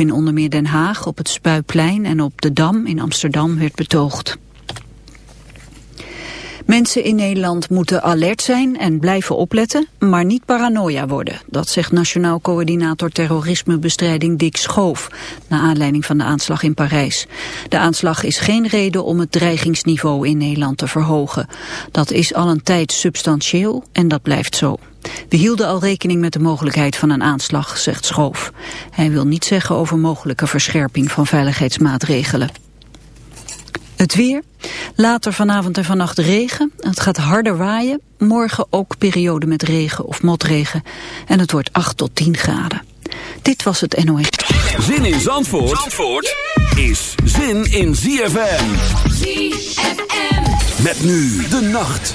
in onder meer Den Haag, op het Spuiplein en op de Dam in Amsterdam werd betoogd. Mensen in Nederland moeten alert zijn en blijven opletten, maar niet paranoia worden. Dat zegt Nationaal Coördinator Terrorismebestrijding Dick Schoof, na aanleiding van de aanslag in Parijs. De aanslag is geen reden om het dreigingsniveau in Nederland te verhogen. Dat is al een tijd substantieel en dat blijft zo. We hielden al rekening met de mogelijkheid van een aanslag, zegt Schoof. Hij wil niet zeggen over mogelijke verscherping van veiligheidsmaatregelen. Het weer. Later vanavond en vannacht regen. Het gaat harder waaien. Morgen ook periode met regen of motregen. En het wordt 8 tot 10 graden. Dit was het NOS. Zin in Zandvoort, Zandvoort is zin in ZFM. ZFM. Met nu de nacht.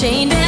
chained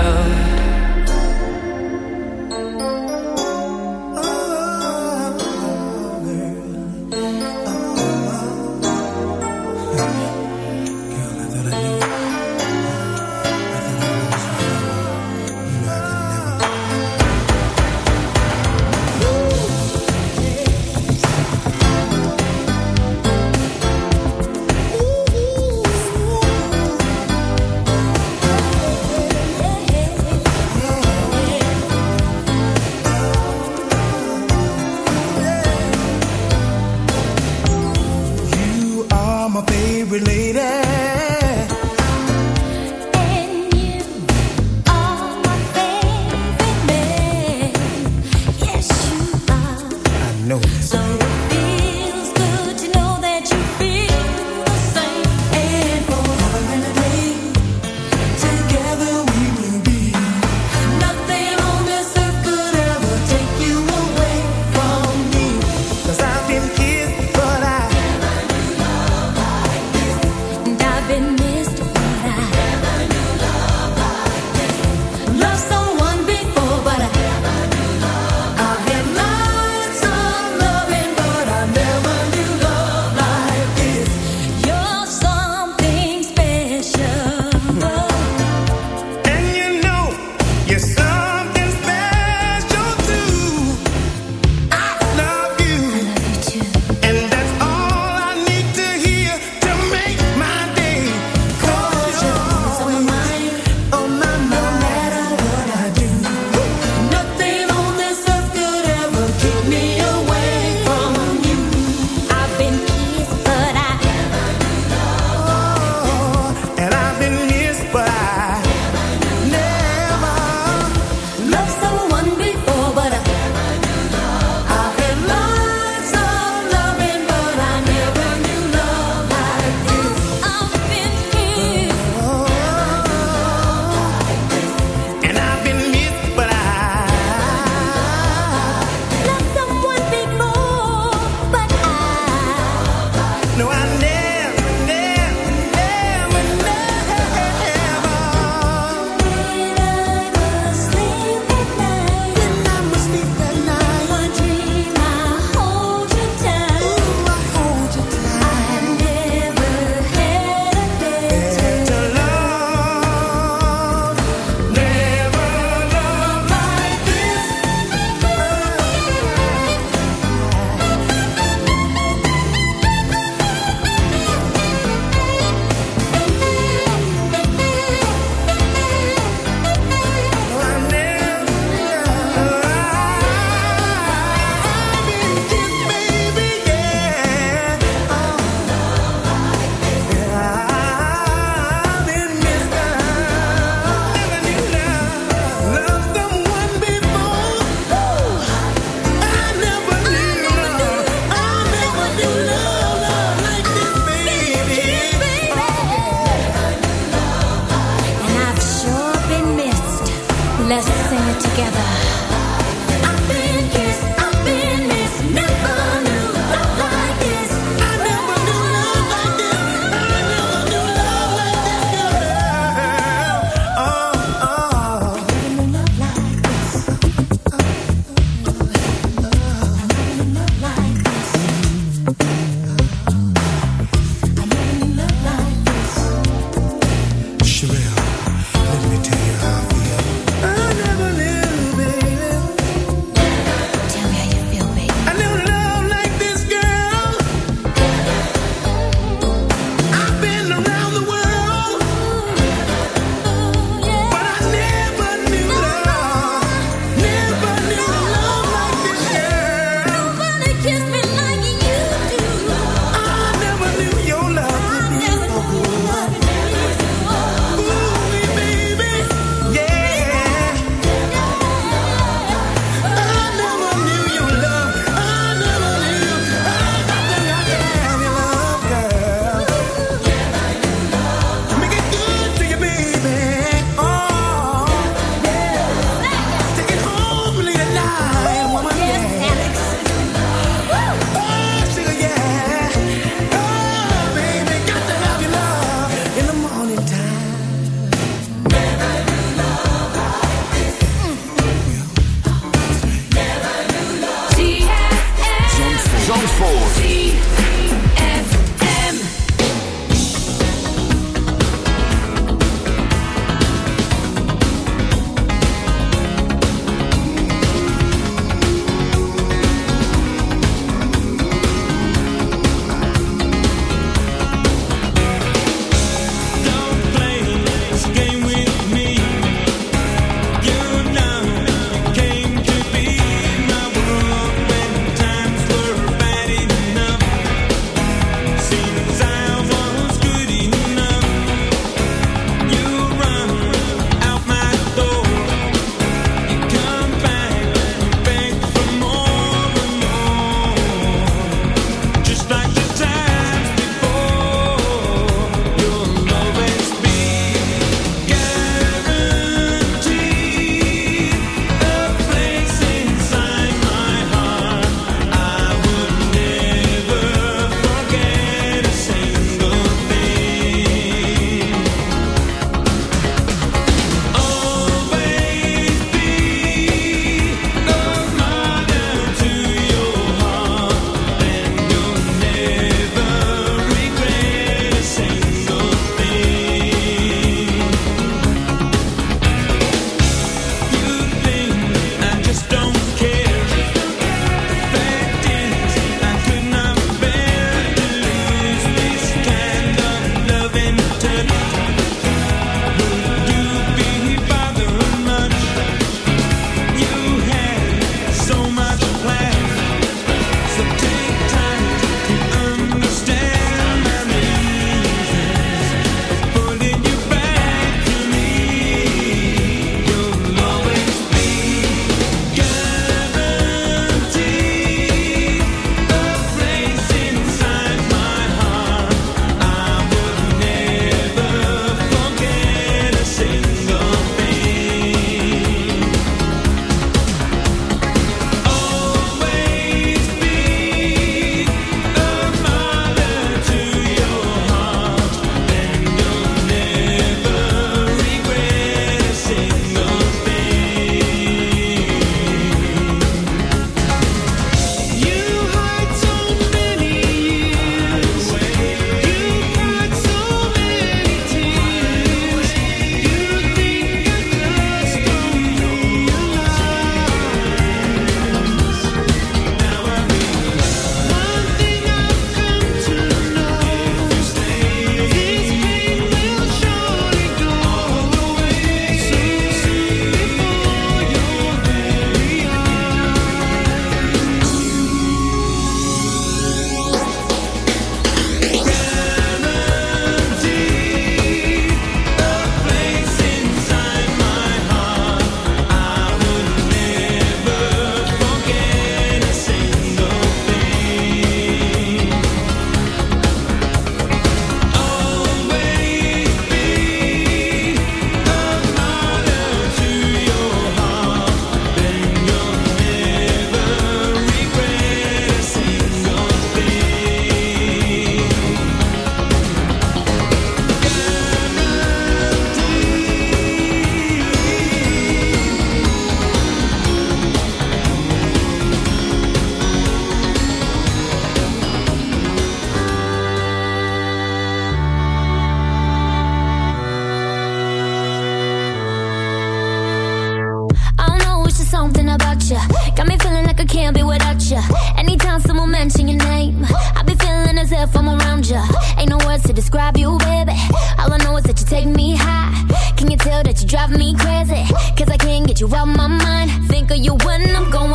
to describe you, baby. All I know is that you take me high. Can you tell that you drive me crazy? Cause I can't get you out my mind. Think of you when I'm going.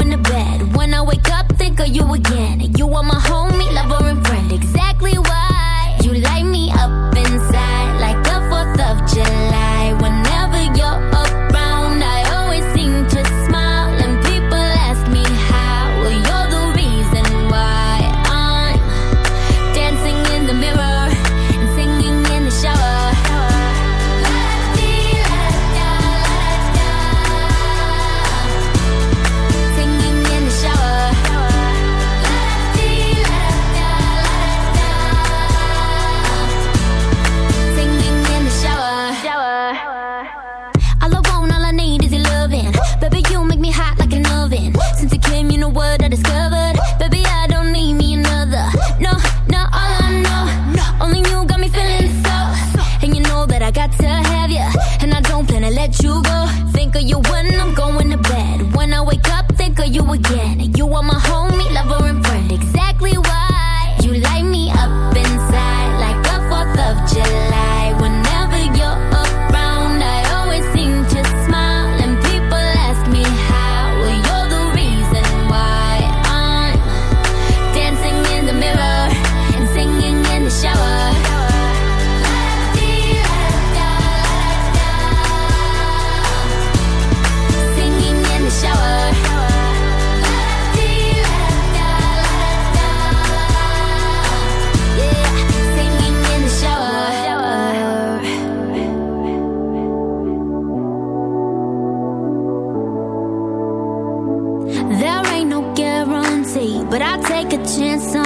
chance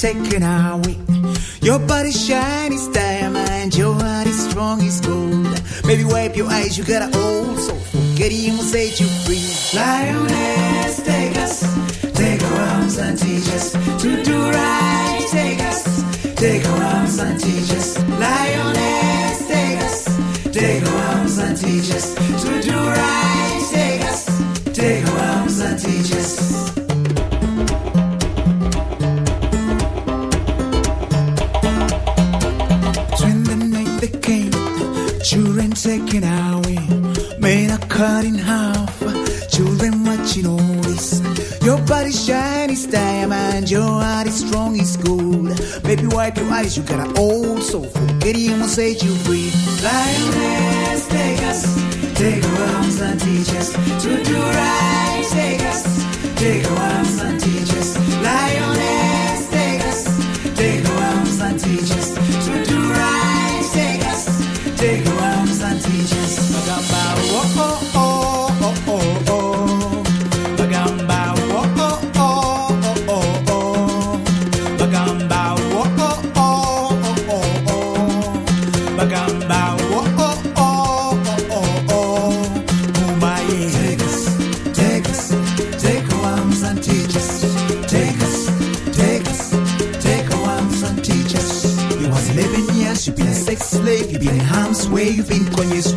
freedom taken away. Your body shiny as diamond, your heart is strong as gold. Baby, wipe your eyes, you got an old soul. Forget him will set you free. Lioness, take us, take our arms and teach us to do right. Take us, take our arms and teach us. Lioness, wipe your eyes, you got an old soul. Forget him will set you free. Lioness, take us, take our arms and teach us to do right. Take us, take our arms and teach us. Lioness,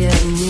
give me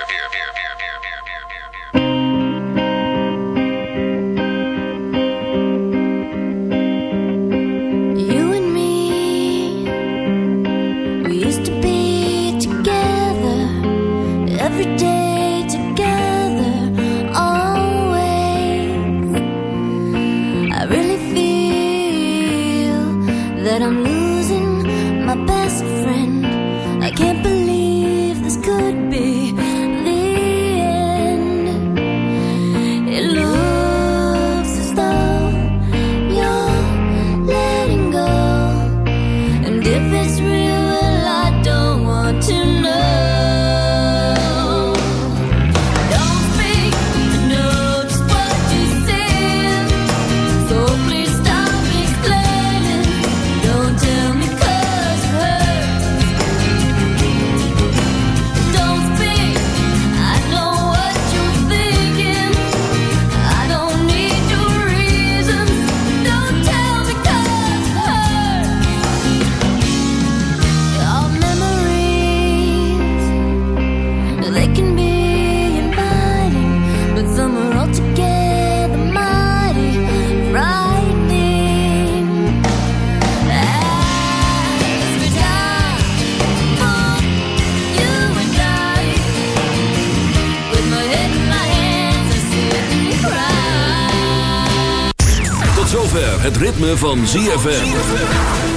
Het ritme van ZFM.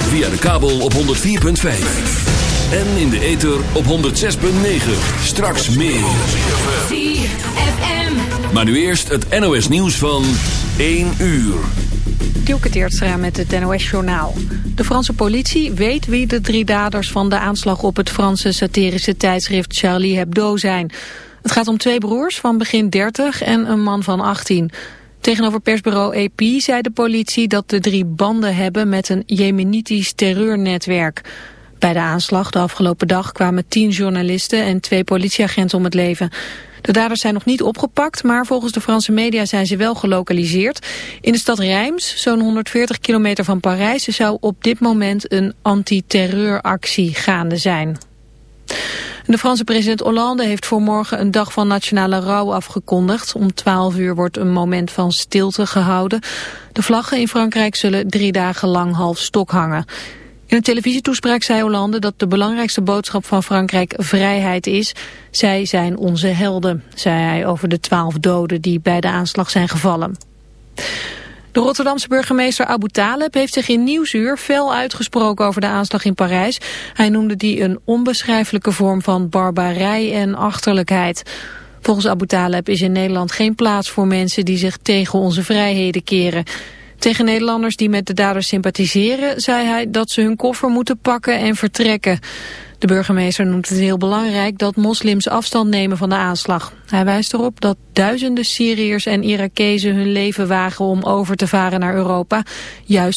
Via de kabel op 104.5. En in de ether op 106.9. Straks meer. Maar nu eerst het NOS nieuws van 1 uur. Dielke Teertstra met het NOS-journaal. De Franse politie weet wie de drie daders van de aanslag op het Franse satirische tijdschrift Charlie Hebdo zijn. Het gaat om twee broers van begin 30 en een man van 18. Tegenover persbureau AP zei de politie dat de drie banden hebben met een Jemenitisch terreurnetwerk. Bij de aanslag de afgelopen dag kwamen tien journalisten en twee politieagenten om het leven. De daders zijn nog niet opgepakt, maar volgens de Franse media zijn ze wel gelokaliseerd. In de stad Reims, zo'n 140 kilometer van Parijs, zou op dit moment een antiterreuractie gaande zijn. De Franse president Hollande heeft voor morgen een dag van nationale rouw afgekondigd. Om 12 uur wordt een moment van stilte gehouden. De vlaggen in Frankrijk zullen drie dagen lang half stok hangen. In een televisietoespraak zei Hollande dat de belangrijkste boodschap van Frankrijk vrijheid is. Zij zijn onze helden, zei hij over de twaalf doden die bij de aanslag zijn gevallen. De Rotterdamse burgemeester Abu Taleb heeft zich in Nieuwsuur fel uitgesproken over de aanslag in Parijs. Hij noemde die een onbeschrijfelijke vorm van barbarij en achterlijkheid. Volgens Abu Taleb is in Nederland geen plaats voor mensen die zich tegen onze vrijheden keren. Tegen Nederlanders die met de daders sympathiseren zei hij dat ze hun koffer moeten pakken en vertrekken. De burgemeester noemt het heel belangrijk dat moslims afstand nemen van de aanslag. Hij wijst erop dat duizenden Syriërs en Irakezen hun leven wagen om over te varen naar Europa, juist